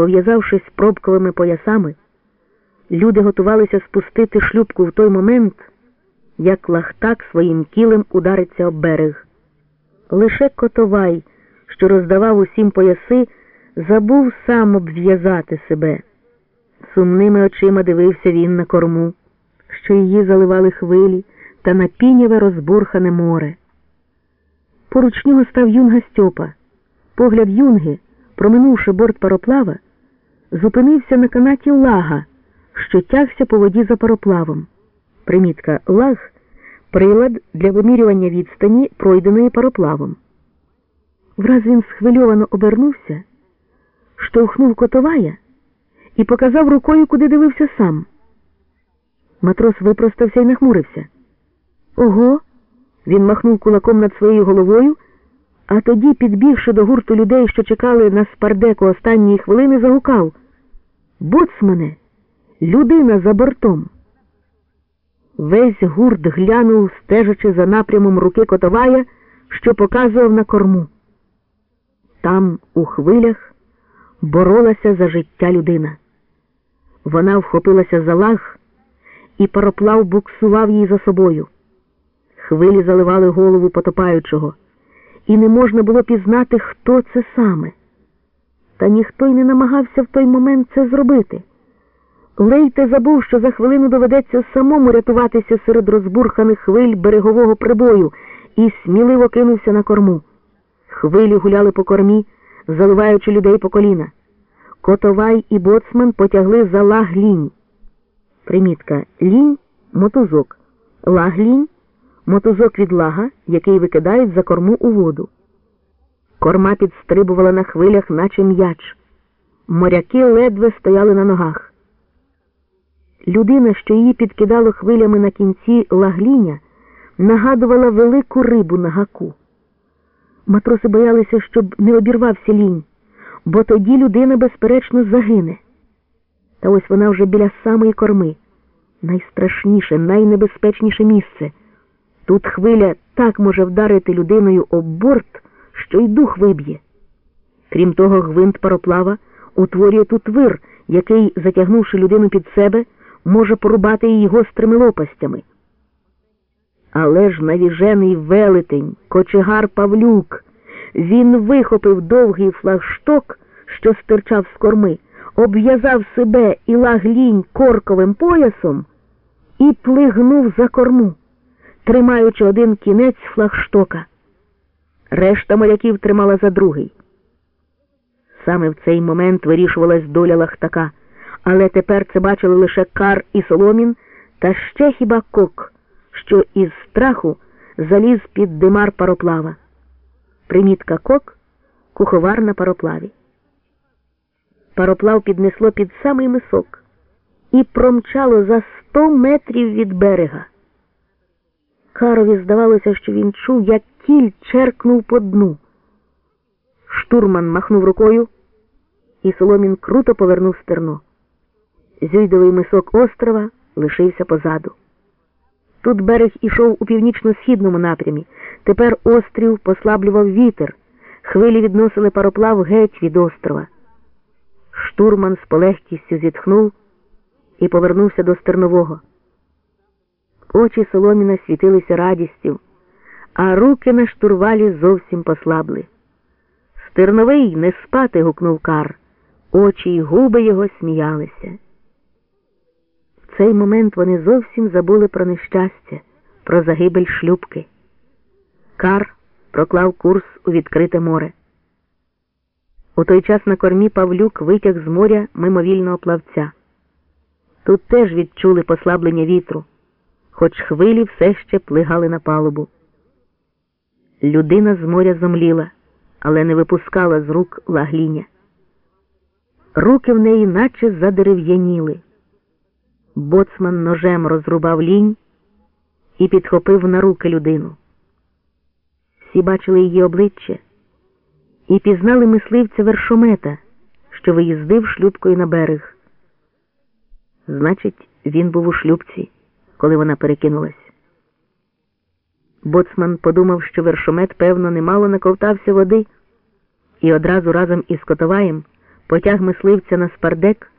Пов'язавшись пробковими поясами, люди готувалися спустити шлюпку в той момент, як лахтак своїм кілем удариться об берег. Лише Котовай, що роздавав усім пояси, забув сам обв'язати себе. Сумними очима дивився він на корму, що її заливали хвилі та на піняве розбурхане море. Поруч нього став юнга Стьопа. Погляд юнги, проминувши борт пароплава, зупинився на канаті лага, що тягся по воді за пароплавом. Примітка лаг прилад для вимірювання відстані, пройденої пароплавом. Враз він схвильовано обернувся, штовхнув котовая і показав рукою, куди дивився сам. Матрос випростався і нахмурився. Ого! Він махнув кулаком над своєю головою, а тоді, підбігши до гурту людей, що чекали на спардеку останньої хвилини, загукав Боцмане, людина за бортом. Весь гурт глянув, стежачи за напрямом руки Котовая, що показував на корму. Там, у хвилях, боролася за життя людина. Вона вхопилася за лаг, і пароплав буксував її за собою. Хвилі заливали голову потопаючого, і не можна було пізнати, хто це саме. Та ніхто й не намагався в той момент це зробити. Лейте забув, що за хвилину доведеться самому рятуватися серед розбурханих хвиль берегового прибою, і сміливо кинувся на корму. Хвилі гуляли по кормі, заливаючи людей по коліна. Котовай і боцман потягли за лаг лінь. Примітка лінь мотузок. Лаг лінь мотузок від лага, який викидають за корму у воду. Корма підстрибувала на хвилях, наче м'яч. Моряки ледве стояли на ногах. Людина, що її підкидало хвилями на кінці лагління, нагадувала велику рибу на гаку. Матроси боялися, щоб не обірвався лінь, бо тоді людина, безперечно, загине. Та ось вона вже біля самої корми. Найстрашніше, найнебезпечніше місце. Тут хвиля так може вдарити людиною об борт, що й дух виб'є. Крім того, гвинт пароплава утворює тут вир, який, затягнувши людину під себе, може порубати її гострими лопастями. Але ж навіжений велетень, кочегар Павлюк, він вихопив довгий флагшток, що стирчав з корми, обв'язав себе і лаглінь корковим поясом і плигнув за корму, тримаючи один кінець флагштока. Решта моряків тримала за другий. Саме в цей момент вирішувалась доля лахтака, але тепер це бачили лише Кар і Соломін та ще хіба кок, що із страху заліз під димар пароплава. Примітка кок куховар на пароплаві. Пароплав піднесло під самий мисок і промчало за сто метрів від берега. Карові здавалося, що він чув, як кіль черкнув по дну. Штурман махнув рукою, і Соломін круто повернув стерно. Зюйдовий мисок острова лишився позаду. Тут берег ішов у північно-східному напрямі. Тепер острів послаблював вітер. Хвилі відносили пароплав геть від острова. Штурман з полегкістю зітхнув і повернувся до стернового. Очі Соломіна світилися радістю, а руки на штурвалі зовсім послабли. Стерновий не спати. гукнув Кар. Очі й губи його сміялися. В цей момент вони зовсім забули про нещастя, про загибель шлюбки. Кар проклав курс у відкрите море. У той час на кормі Павлюк витяг з моря мимовільного плавця. Тут теж відчули послаблення вітру, хоч хвилі все ще плигали на палубу. Людина з моря зомліла, але не випускала з рук лагління. Руки в неї наче задерев'яніли. Боцман ножем розрубав лінь і підхопив на руки людину. Всі бачили її обличчя і пізнали мисливця вершомета, що виїздив шлюбкою на берег. Значить, він був у шлюбці, коли вона перекинулась. Боцман подумав, що вершомет, певно, немало наковтався води, і одразу разом із Котоваєм Потяг мисливця на спардек